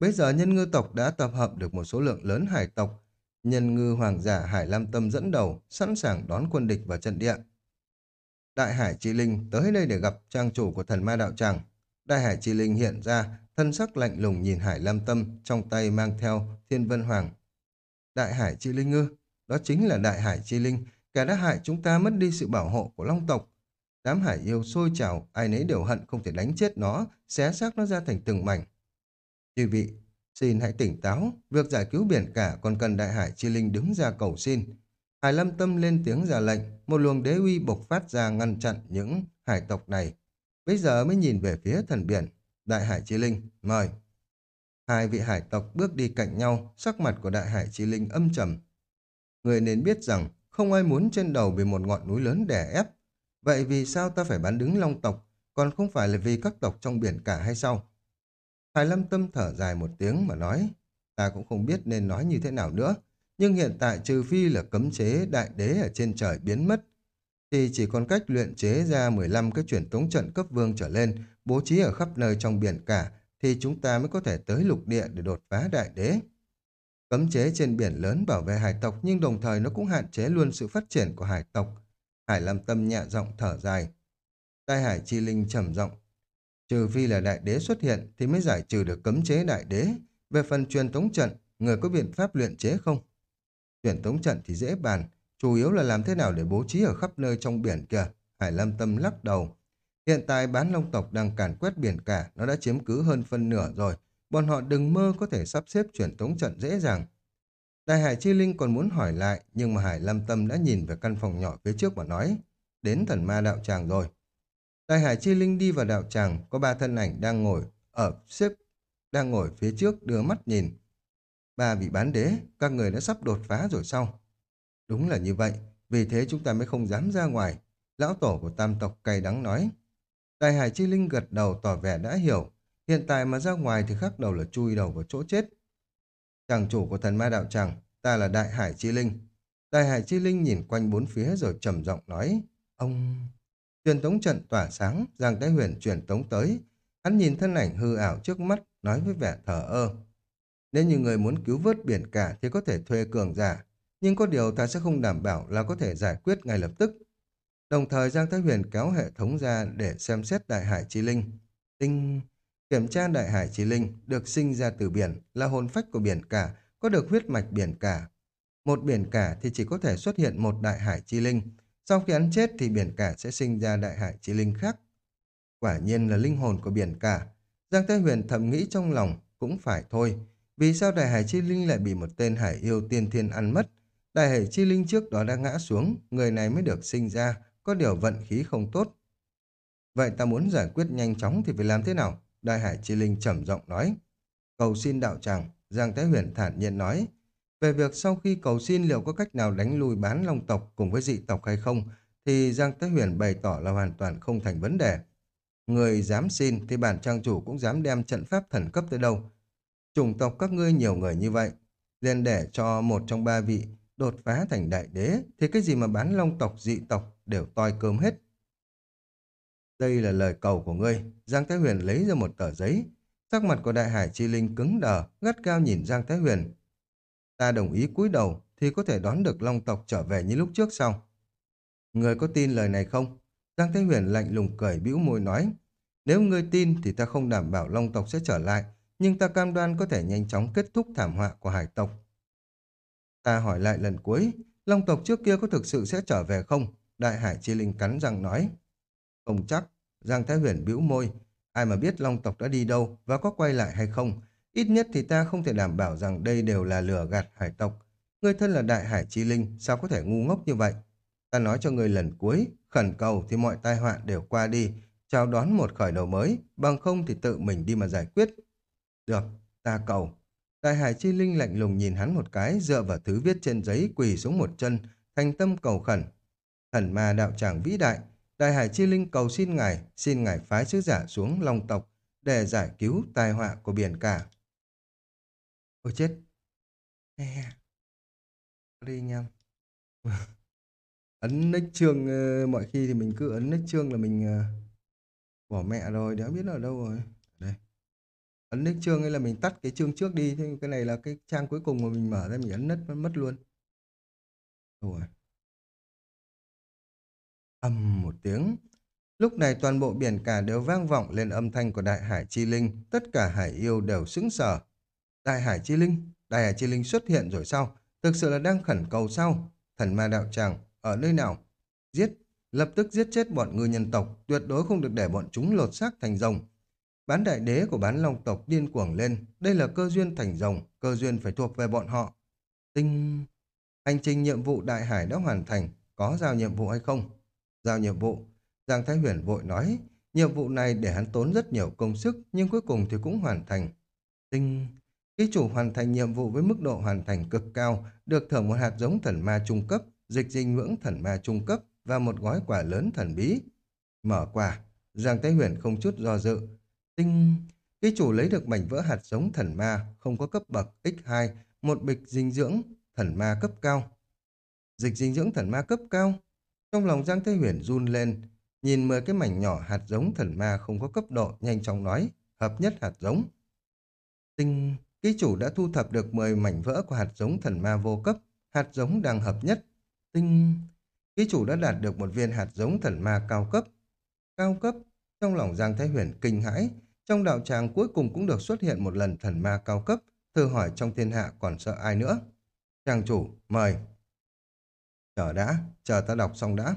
Bây giờ nhân ngư tộc đã tập hợp được một số lượng lớn hải tộc. Nhân ngư hoàng giả Hải Lam Tâm dẫn đầu, sẵn sàng đón quân địch vào trận địa. Đại Hải Chi Linh tới đây để gặp trang chủ của thần ma đạo tràng. Đại Hải Chi Linh hiện ra, thân sắc lạnh lùng nhìn Hải Lam Tâm, trong tay mang theo Thiên Vân Hoàng. Đại Hải Chi Linh ư? Đó chính là Đại Hải Chi Linh, kẻ đã hại chúng ta mất đi sự bảo hộ của Long tộc. Đám hải yêu sôi trào, ai nấy đều hận không thể đánh chết nó, xé xác nó ra thành từng mảnh. Chư vị, xin hãy tỉnh táo, việc giải cứu biển cả còn cần Đại Hải Chi Linh đứng ra cầu xin. Hải Lâm Tâm lên tiếng ra lệnh, một luồng đế uy bộc phát ra ngăn chặn những hải tộc này. Bây giờ mới nhìn về phía thần biển. Đại Hải Chi Linh, mời. Hai vị hải tộc bước đi cạnh nhau, sắc mặt của Đại Hải Chi Linh âm trầm. Người nên biết rằng không ai muốn trên đầu bị một ngọn núi lớn đè ép. Vậy vì sao ta phải bán đứng long tộc, còn không phải là vì các tộc trong biển cả hay sao? Hải Lâm Tâm thở dài một tiếng mà nói, ta cũng không biết nên nói như thế nào nữa. Nhưng hiện tại trừ phi là cấm chế đại đế ở trên trời biến mất, thì chỉ còn cách luyện chế ra 15 cái truyền tống trận cấp vương trở lên, bố trí ở khắp nơi trong biển cả, thì chúng ta mới có thể tới lục địa để đột phá đại đế. Cấm chế trên biển lớn bảo vệ hải tộc nhưng đồng thời nó cũng hạn chế luôn sự phát triển của hải tộc. Hải Lam Tâm nhẹ giọng thở dài. Tai Hải Chi Linh trầm giọng. Trừ phi là đại đế xuất hiện thì mới giải trừ được cấm chế đại đế. Về phần truyền tống trận, người có biện pháp luyện chế không? Truyền tống trận thì dễ bàn, chủ yếu là làm thế nào để bố trí ở khắp nơi trong biển kìa. Hải Lâm Tâm lắc đầu. Hiện tại bán long tộc đang càn quét biển cả, nó đã chiếm cứ hơn phân nửa rồi. Bọn họ đừng mơ có thể sắp xếp truyền tống trận dễ dàng. Đại Hải Chi Linh còn muốn hỏi lại, nhưng mà Hải Lâm Tâm đã nhìn về căn phòng nhỏ phía trước và nói, đến thần ma đạo tràng rồi. Đại Hải Chi Linh đi vào đạo tràng, có ba thân ảnh đang ngồi ở xếp, đang ngồi phía trước đưa mắt nhìn. Ba vị bán đế, các người đã sắp đột phá rồi sao? Đúng là như vậy, vì thế chúng ta mới không dám ra ngoài. Lão tổ của tam tộc cay đắng nói. Đại Hải Chi Linh gật đầu tỏ vẻ đã hiểu. Hiện tại mà ra ngoài thì khác đầu là chui đầu vào chỗ chết. Chàng chủ của thần ma đạo tràng, ta là Đại Hải Chi Linh. Đại Hải Chi Linh nhìn quanh bốn phía rồi trầm giọng nói. Ông... Truyền tống trận tỏa sáng, Giang Thái Huyền truyền tống tới. Hắn nhìn thân ảnh hư ảo trước mắt, nói với vẻ thở ơ. Nếu như người muốn cứu vớt biển cả thì có thể thuê cường giả, nhưng có điều ta sẽ không đảm bảo là có thể giải quyết ngay lập tức. Đồng thời Giang Thái Huyền kéo hệ thống ra để xem xét Đại Hải Chi Linh. Tinh... Kiểm tra Đại Hải Chi Linh được sinh ra từ biển là hồn phách của biển cả, có được huyết mạch biển cả. Một biển cả thì chỉ có thể xuất hiện một Đại Hải Chi Linh. Sau khi hắn chết thì biển cả sẽ sinh ra Đại Hải Chi Linh khác. Quả nhiên là linh hồn của biển cả. Giang Thái Huyền thầm nghĩ trong lòng, cũng phải thôi. Vì sao Đại Hải Chi Linh lại bị một tên hải yêu tiên thiên ăn mất? Đại hải chi linh trước đó đã ngã xuống, người này mới được sinh ra, có điều vận khí không tốt. Vậy ta muốn giải quyết nhanh chóng thì phải làm thế nào? Đại hải chi linh trầm giọng nói. Cầu xin đạo tràng, Giang Thái Huyền thản nhiên nói. Về việc sau khi cầu xin liệu có cách nào đánh lùi bán long tộc cùng với dị tộc hay không, thì Giang Thái Huyền bày tỏ là hoàn toàn không thành vấn đề. Người dám xin thì bản trang chủ cũng dám đem trận pháp thần cấp tới đâu. Chủng tộc các ngươi nhiều người như vậy, liền để cho một trong ba vị đột phá thành đại đế, thì cái gì mà bán long tộc dị tộc đều toi cơm hết. Đây là lời cầu của ngươi. Giang Thái Huyền lấy ra một tờ giấy. Sắc mặt của Đại Hải Chi Linh cứng đờ, gắt cao nhìn Giang Thái Huyền. Ta đồng ý cúi đầu thì có thể đón được Long tộc trở về như lúc trước sau. Người có tin lời này không? Giang Thái Huyền lạnh lùng cười bĩu môi nói. Nếu ngươi tin thì ta không đảm bảo Long tộc sẽ trở lại, nhưng ta cam đoan có thể nhanh chóng kết thúc thảm họa của hải tộc. Ta hỏi lại lần cuối, Long tộc trước kia có thực sự sẽ trở về không? Đại Hải Chi Linh cắn răng nói. Không chắc, Giang Thái Huyền bĩu môi, ai mà biết Long tộc đã đi đâu và có quay lại hay không. Ít nhất thì ta không thể đảm bảo rằng đây đều là lừa gạt hải tộc. Người thân là Đại Hải Chi Linh, sao có thể ngu ngốc như vậy? Ta nói cho người lần cuối, khẩn cầu thì mọi tai họa đều qua đi, chào đón một khởi đầu mới, bằng không thì tự mình đi mà giải quyết. Được, ta cầu. Đại Hải Chi Linh lạnh lùng nhìn hắn một cái, dựa vào thứ viết trên giấy quỳ xuống một chân, thành tâm cầu khẩn. Thần ma đạo tràng vĩ đại, Đại Hải Chi Linh cầu xin ngài, xin ngài phái sứ giả xuống Long tộc để giải cứu tai họa của biển cả. Ôi chết. Nè. Đi nha. ấn nick chương ờ, mọi khi thì mình cứ ấn nick chương là mình ờ, bỏ mẹ rồi, đã biết ở đâu rồi. Đây. Ấn nick chương ấy là mình tắt cái chương trước đi, thế cái này là cái trang cuối cùng mà mình mở ra mình ấn nứt mất luôn. Rồi. Âm một tiếng. Lúc này toàn bộ biển cả đều vang vọng lên âm thanh của Đại Hải Chi Linh. Tất cả hải yêu đều sững sờ. Đại Hải Chi Linh? Đại Hải Chi Linh xuất hiện rồi sao? Thực sự là đang khẩn cầu sao? Thần ma đạo tràng, ở nơi nào? Giết! Lập tức giết chết bọn ngư nhân tộc, tuyệt đối không được để bọn chúng lột xác thành rồng. Bán đại đế của bán long tộc điên cuồng lên. Đây là cơ duyên thành rồng, cơ duyên phải thuộc về bọn họ. Tinh... Hành trình nhiệm vụ Đại Hải đã hoàn thành, có giao nhiệm vụ hay không? Giao nhiệm vụ. Giang Thái Huyền vội nói, nhiệm vụ này để hắn tốn rất nhiều công sức, nhưng cuối cùng thì cũng hoàn thành. Tinh... Ký chủ hoàn thành nhiệm vụ với mức độ hoàn thành cực cao, được thưởng một hạt giống thần ma trung cấp, dịch dinh ngưỡng thần ma trung cấp và một gói quả lớn thần bí. Mở quả, Giang Thái Huyền không chút do dự. Tinh... Ký chủ lấy được mảnh vỡ hạt giống thần ma, không có cấp bậc X2, một bịch dinh dưỡng thần ma cấp cao. Dịch dinh dưỡng thần ma cấp cao, trong lòng Giang Thế Huyền run lên, nhìn mười cái mảnh nhỏ hạt giống thần ma không có cấp độ, nhanh chóng nói, hợp nhất hạt giống. Tinh, ký chủ đã thu thập được 10 mảnh vỡ của hạt giống thần ma vô cấp, hạt giống đang hợp nhất. Tinh, ký chủ đã đạt được một viên hạt giống thần ma cao cấp. Cao cấp, trong lòng Giang Thái Huyền kinh hãi, trong đạo tràng cuối cùng cũng được xuất hiện một lần thần ma cao cấp, thử hỏi trong thiên hạ còn sợ ai nữa. Trang chủ, mời. Chờ đã, chờ ta đọc xong đã.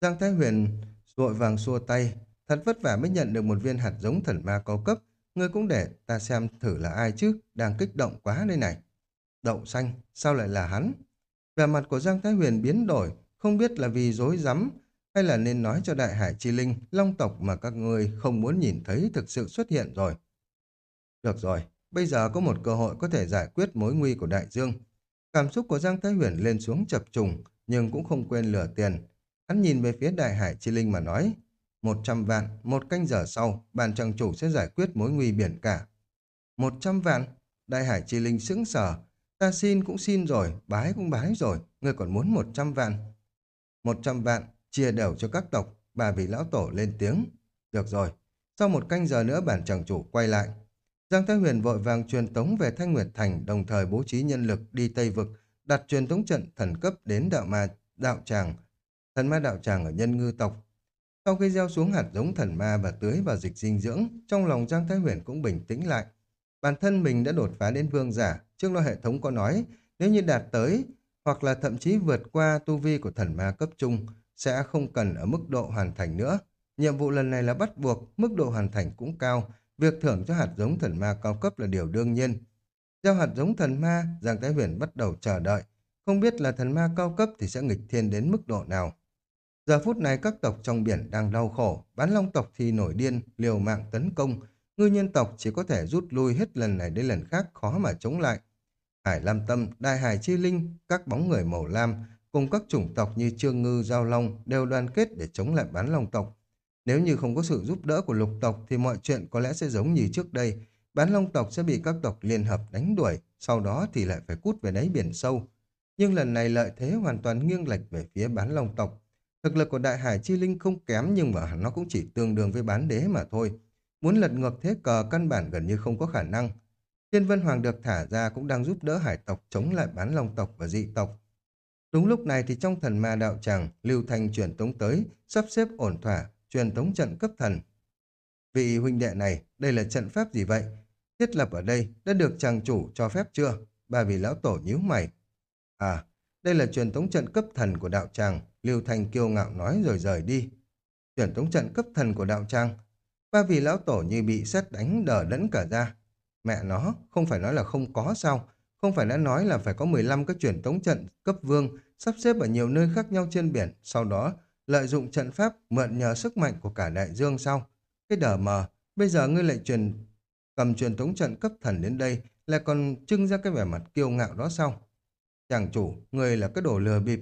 Giang Thái Huyền vội vàng xua tay, thật vất vả mới nhận được một viên hạt giống thần ma cao cấp. Ngươi cũng để ta xem thử là ai chứ, đang kích động quá đây này. Đậu xanh, sao lại là hắn? Vẻ mặt của Giang Thái Huyền biến đổi, không biết là vì dối rắm hay là nên nói cho Đại Hải Chi Linh, long tộc mà các ngươi không muốn nhìn thấy thực sự xuất hiện rồi. Được rồi, bây giờ có một cơ hội có thể giải quyết mối nguy của Đại Dương. Cảm xúc của Giang Thái Huyền lên xuống chập trùng, nhưng cũng không quên lừa tiền. Hắn nhìn về phía đại hải chi linh mà nói, một trăm vạn, một canh giờ sau, bàn trang chủ sẽ giải quyết mối nguy biển cả. Một trăm vạn, đại hải chi linh sững sờ, ta xin cũng xin rồi, bái cũng bái rồi, ngươi còn muốn một trăm vạn. Một trăm vạn, chia đều cho các tộc, bà vị lão tổ lên tiếng. Được rồi, sau một canh giờ nữa bản chẳng chủ quay lại. Giang Thái Huyền vội vàng truyền tống về Thanh Nguyệt Thành, đồng thời bố trí nhân lực đi Tây Vực, đặt truyền thống trận thần cấp đến đạo ma đạo tràng, thần ma đạo tràng ở nhân ngư tộc. Sau khi gieo xuống hạt giống thần ma và tưới vào dịch dinh dưỡng, trong lòng Giang Thái Huyền cũng bình tĩnh lại. Bản thân mình đã đột phá đến vương giả, trước đó hệ thống có nói, nếu như đạt tới hoặc là thậm chí vượt qua tu vi của thần ma cấp trung, sẽ không cần ở mức độ hoàn thành nữa. Nhiệm vụ lần này là bắt buộc, mức độ hoàn thành cũng cao, việc thưởng cho hạt giống thần ma cao cấp là điều đương nhiên. Gieo hạt giống thần ma, Giang Thái Huyền bắt đầu chờ đợi. không biết là thần ma cao cấp thì sẽ nghịch thiên đến mức độ nào. Giờ phút này các tộc trong biển đang đau khổ, bán long tộc thì nổi điên, liều mạng tấn công, ngư nhân tộc chỉ có thể rút lui hết lần này đến lần khác khó mà chống lại. Hải Lam Tâm, Đại Hải Chi Linh, các bóng người màu lam cùng các chủng tộc như Trương Ngư, Giao Long đều đoàn kết để chống lại bán long tộc. Nếu như không có sự giúp đỡ của lục tộc thì mọi chuyện có lẽ sẽ giống như trước đây. Bán long tộc sẽ bị các tộc liên hợp đánh đuổi, sau đó thì lại phải cút về đáy biển sâu. Nhưng lần này lợi thế hoàn toàn nghiêng lệch về phía bán long tộc. Thực lực của Đại Hải Chi Linh không kém nhưng mà nó cũng chỉ tương đương với bán đế mà thôi. Muốn lật ngược thế cờ căn bản gần như không có khả năng. Thiên Vân Hoàng được thả ra cũng đang giúp đỡ hải tộc chống lại bán long tộc và dị tộc. Đúng lúc này thì trong thần ma đạo tràng, Lưu Thanh truyền tống tới, sắp xếp ổn thỏa, truyền tống trận cấp thần. Vị huynh đệ này, đây là trận pháp gì vậy? Thiết lập ở đây đã được chàng chủ cho phép chưa? Ba vị lão tổ nhíu mày. À, đây là truyền tống trận cấp thần của đạo tràng, Lưu Thanh kiêu ngạo nói rồi rời đi. Truyền tống trận cấp thần của đạo tràng. Ba vị lão tổ như bị xét đánh đờ đẫn cả ra. Mẹ nó, không phải nói là không có sao? Không phải đã nói là phải có 15 các truyền tống trận cấp vương sắp xếp ở nhiều nơi khác nhau trên biển, sau đó lợi dụng trận pháp mượn nhờ sức mạnh của cả đại dương sao? Cái đờ mờ, bây giờ ngươi lại truyền cầm truyền tống trận cấp thần đến đây lại còn trưng ra cái vẻ mặt kiêu ngạo đó sao? Chàng chủ, ngươi là cái đồ lừa bịp.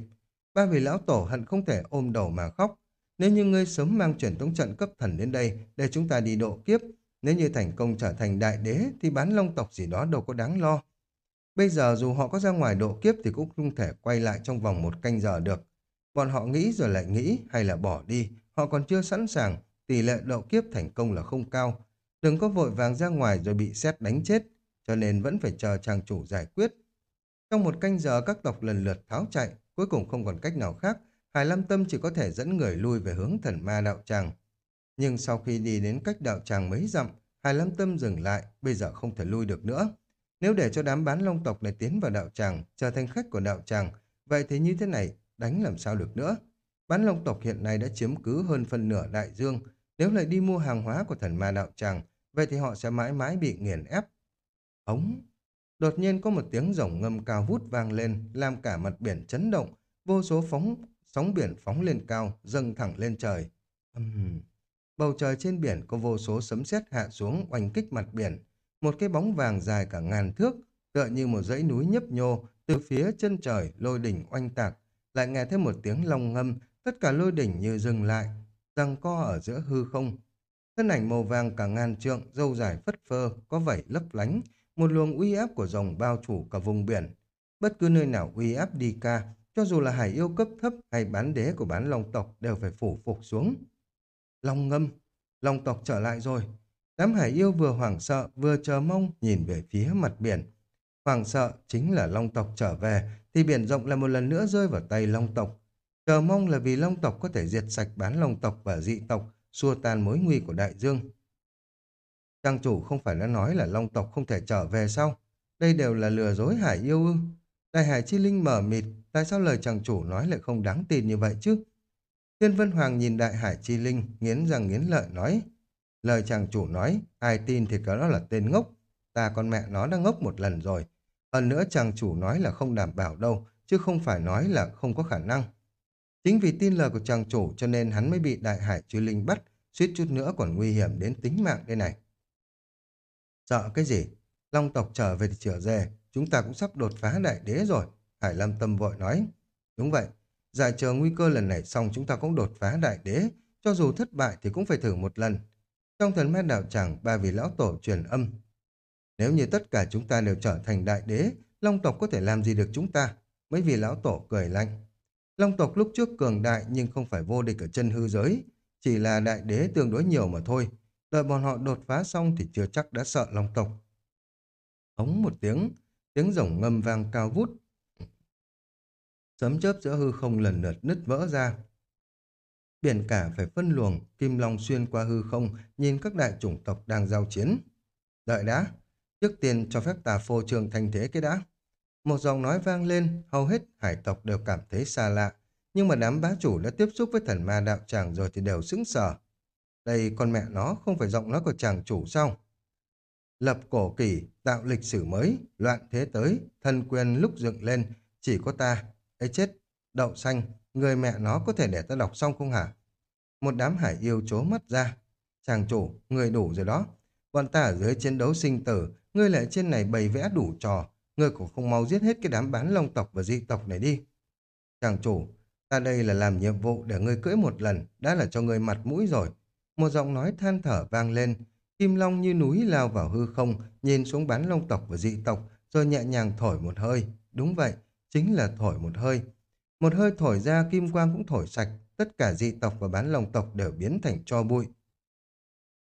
Ba vị lão tổ hận không thể ôm đầu mà khóc. Nếu như ngươi sớm mang truyền tống trận cấp thần đến đây để chúng ta đi độ kiếp, nếu như thành công trở thành đại đế thì bán long tộc gì đó đâu có đáng lo. Bây giờ dù họ có ra ngoài độ kiếp thì cũng không thể quay lại trong vòng một canh giờ được. Bọn họ nghĩ rồi lại nghĩ hay là bỏ đi, họ còn chưa sẵn sàng, tỷ lệ độ kiếp thành công là không cao. Đừng có vội vàng ra ngoài rồi bị xét đánh chết, cho nên vẫn phải chờ chàng chủ giải quyết. Trong một canh giờ các tộc lần lượt tháo chạy, cuối cùng không còn cách nào khác, Hải Lam Tâm chỉ có thể dẫn người lui về hướng thần ma đạo tràng. Nhưng sau khi đi đến cách đạo tràng mấy dặm, Hải Lam Tâm dừng lại, bây giờ không thể lui được nữa. Nếu để cho đám bán long tộc này tiến vào đạo tràng, trở thành khách của đạo tràng, vậy thì như thế này, đánh làm sao được nữa? Bán long tộc hiện nay đã chiếm cứ hơn phần nửa đại dương, nếu lại đi mua hàng hóa của thần ma đạo tràng, vậy thì họ sẽ mãi mãi bị nghiền ép. Ống! Đột nhiên có một tiếng rồng ngâm cao vút vang lên, làm cả mặt biển chấn động, vô số phóng sóng biển phóng lên cao, dâng thẳng lên trời. Uhm. Bầu trời trên biển có vô số sấm sét hạ xuống oanh kích mặt biển, một cái bóng vàng dài cả ngàn thước, tựa như một dãy núi nhấp nhô, từ phía chân trời lôi đỉnh oanh tạc, lại nghe thêm một tiếng long ngâm, tất cả lôi đỉnh như dừng lại, răng co ở giữa hư không. Thân ảnh màu vàng cả ngàn trượng, dâu dài phất phơ, có vảy lấp lánh, một luồng uy áp của rồng bao chủ cả vùng biển. Bất cứ nơi nào uy áp đi ca, cho dù là hải yêu cấp thấp hay bán đế của bán long tộc đều phải phủ phục xuống. Long ngâm, long tộc trở lại rồi, Đám hải yêu vừa hoảng sợ vừa chờ mong nhìn về phía mặt biển. Hoảng sợ chính là long tộc trở về thì biển rộng là một lần nữa rơi vào tay long tộc. Chờ mong là vì long tộc có thể diệt sạch bán long tộc và dị tộc, xua tan mối nguy của đại dương. Trang chủ không phải đã nói là long tộc không thể trở về sau? Đây đều là lừa dối hải yêu ư? Đại hải chi linh mở mịt, tại sao lời chàng chủ nói lại không đáng tin như vậy chứ? Thiên Vân Hoàng nhìn đại hải chi linh, nghiến răng nghiến lợi nói, Lời chàng chủ nói, ai tin thì cái đó là tên ngốc. Ta con mẹ nó đã ngốc một lần rồi. Hơn nữa chàng chủ nói là không đảm bảo đâu, chứ không phải nói là không có khả năng. Chính vì tin lời của chàng chủ cho nên hắn mới bị đại hải chư linh bắt, suýt chút nữa còn nguy hiểm đến tính mạng đây này. Sợ cái gì? Long tộc trở về thì trở về, chúng ta cũng sắp đột phá đại đế rồi. Hải Lâm Tâm vội nói. Đúng vậy, giải chờ nguy cơ lần này xong chúng ta cũng đột phá đại đế, cho dù thất bại thì cũng phải thử một lần. Trong thần ma đạo tràng, ba vị lão tổ truyền âm. Nếu như tất cả chúng ta đều trở thành đại đế, Long tộc có thể làm gì được chúng ta? Mấy vị lão tổ cười lạnh. Long tộc lúc trước cường đại nhưng không phải vô địch ở chân hư giới, chỉ là đại đế tương đối nhiều mà thôi. Đợi bọn họ đột phá xong thì chưa chắc đã sợ Long tộc. Ống một tiếng, tiếng rồng ngâm vang cao vút. Sấm chớp giữa hư không lần lượt nứt vỡ ra, Biển cả phải phân luồng, Kim Long xuyên qua hư không, nhìn các đại chủng tộc đang giao chiến. Đợi đã, trước tiên cho phép ta phô trường thành thế cái đã. Một giọng nói vang lên, hầu hết hải tộc đều cảm thấy xa lạ, nhưng mà đám bá chủ đã tiếp xúc với thần ma đạo tràng rồi thì đều sững sờ. Đây con mẹ nó không phải giọng nói của chàng chủ sao? Lập cổ kỷ, tạo lịch sử mới, loạn thế tới, thần quyền lúc dựng lên, chỉ có ta. ấy chết, đậu xanh, người mẹ nó có thể để ta đọc xong không hả? Một đám hải yêu chố mắt ra. Chàng chủ, người đủ rồi đó. Bọn ta ở dưới chiến đấu sinh tử, ngươi lại trên này bày vẽ đủ trò. Ngươi cũng không mau giết hết cái đám bán long tộc và di tộc này đi. Chàng chủ, ta đây là làm nhiệm vụ để ngươi cưỡi một lần, đã là cho ngươi mặt mũi rồi. Một giọng nói than thở vang lên, Kim Long như núi lao vào hư không, nhìn xuống bán long tộc và dị tộc, rồi nhẹ nhàng thổi một hơi. Đúng vậy, chính là thổi một hơi. Một hơi thổi ra, kim quang cũng thổi sạch, tất cả dị tộc và bán long tộc đều biến thành cho bụi.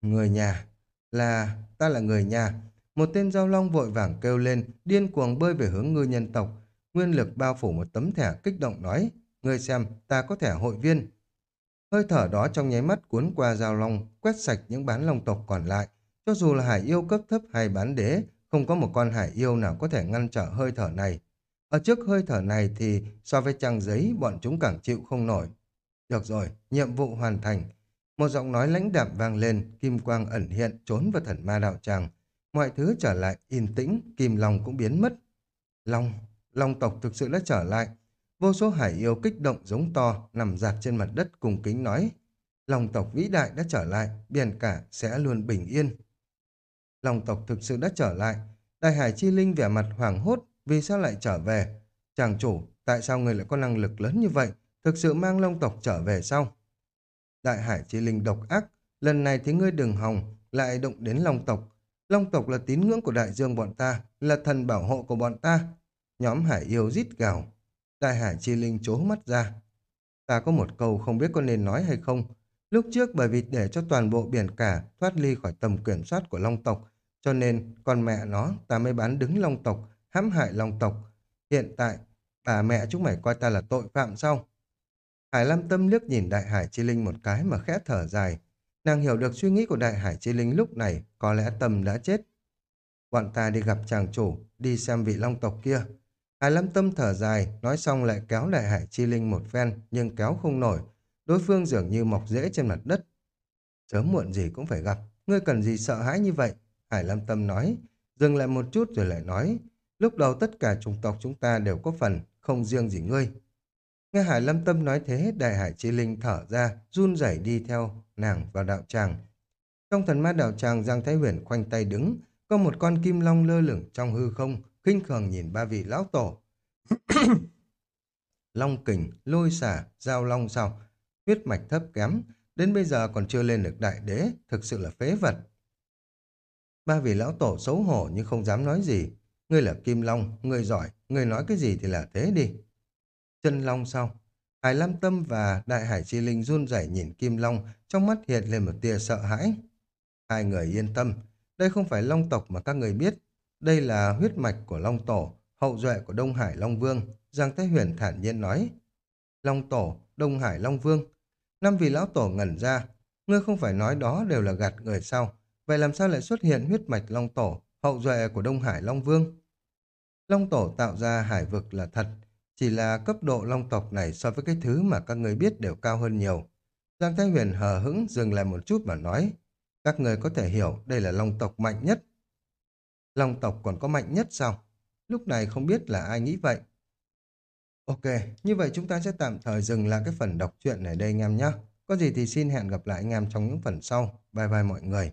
Người nhà, là, ta là người nhà. Một tên giao long vội vàng kêu lên, điên cuồng bơi về hướng ngư nhân tộc. Nguyên lực bao phủ một tấm thẻ kích động nói, ngươi xem, ta có thẻ hội viên. Hơi thở đó trong nháy mắt cuốn qua giao long, quét sạch những bán long tộc còn lại. Cho dù là hải yêu cấp thấp hay bán đế, không có một con hải yêu nào có thể ngăn trở hơi thở này. Ở trước hơi thở này thì so với trang giấy bọn chúng càng chịu không nổi. Được rồi, nhiệm vụ hoàn thành. Một giọng nói lãnh đạm vang lên, kim quang ẩn hiện trốn vào thần ma đạo tràng. Mọi thứ trở lại yên tĩnh, kim long cũng biến mất. Long, long tộc thực sự đã trở lại. Vô số hải yêu kích động giống to, nằm dạp trên mặt đất cùng kính nói. Long tộc vĩ đại đã trở lại, biển cả sẽ luôn bình yên. Long tộc thực sự đã trở lại. Đại hải chi linh vẻ mặt hoảng hốt, vì sao lại trở về? Chàng chủ, tại sao người lại có năng lực lớn như vậy? Thực sự mang long tộc trở về sao? Đại hải chi linh độc ác, lần này thì ngươi đừng hòng, lại động đến long tộc. Long tộc là tín ngưỡng của đại dương bọn ta, là thần bảo hộ của bọn ta. Nhóm hải yêu rít gào. Đại hải chi linh chố mắt ra. Ta có một câu không biết có nên nói hay không. Lúc trước bởi vì để cho toàn bộ biển cả thoát ly khỏi tầm kiểm soát của long tộc, cho nên con mẹ nó ta mới bán đứng long tộc, hãm hại long tộc. Hiện tại, bà mẹ chúng mày coi ta là tội phạm sao? Hải Lam Tâm liếc nhìn Đại Hải Chi Linh một cái mà khẽ thở dài. Nàng hiểu được suy nghĩ của Đại Hải Chi Linh lúc này, có lẽ Tâm đã chết. Bọn ta đi gặp chàng chủ, đi xem vị long tộc kia. Hải lâm Tâm thở dài, nói xong lại kéo Đại Hải Chi Linh một phen, nhưng kéo không nổi. Đối phương dường như mọc rễ trên mặt đất. Sớm muộn gì cũng phải gặp, ngươi cần gì sợ hãi như vậy? Hải lâm Tâm nói, dừng lại một chút rồi lại nói, lúc đầu tất cả chủng tộc chúng ta đều có phần, không riêng gì ngươi. Nghe Hải Lâm Tâm nói thế, Đại Hải Chi Linh thở ra, run rẩy đi theo nàng vào đạo tràng. Trong thần ma đạo tràng, Giang Thái Huyền khoanh tay đứng, có một con kim long lơ lửng trong hư không, khinh khường nhìn ba vị lão tổ. long kình, lôi xả, giao long sao, huyết mạch thấp kém, đến bây giờ còn chưa lên được đại đế, thực sự là phế vật. Ba vị lão tổ xấu hổ nhưng không dám nói gì. Ngươi là Kim Long, ngươi giỏi, ngươi nói cái gì thì là thế đi. Chân Long sao? Hải Lam Tâm và Đại Hải Chi Linh run rẩy nhìn Kim Long, trong mắt hiện lên một tia sợ hãi. Hai người yên tâm, đây không phải Long tộc mà các người biết. Đây là huyết mạch của Long Tổ, hậu duệ của Đông Hải Long Vương, Giang Thái Huyền thản nhiên nói. Long Tổ, Đông Hải Long Vương. Năm vị lão tổ ngẩn ra, ngươi không phải nói đó đều là gạt người sao? Vậy làm sao lại xuất hiện huyết mạch Long Tổ, hậu duệ của Đông Hải Long Vương? Long Tổ tạo ra hải vực là thật, chỉ là cấp độ long tộc này so với cái thứ mà các người biết đều cao hơn nhiều. Giang Thái Huyền hờ hững dừng lại một chút mà nói, các người có thể hiểu đây là long tộc mạnh nhất. Long tộc còn có mạnh nhất sao? Lúc này không biết là ai nghĩ vậy. Ok, như vậy chúng ta sẽ tạm thời dừng lại cái phần đọc truyện này đây anh em nhé. Có gì thì xin hẹn gặp lại anh em trong những phần sau. Bye bye mọi người.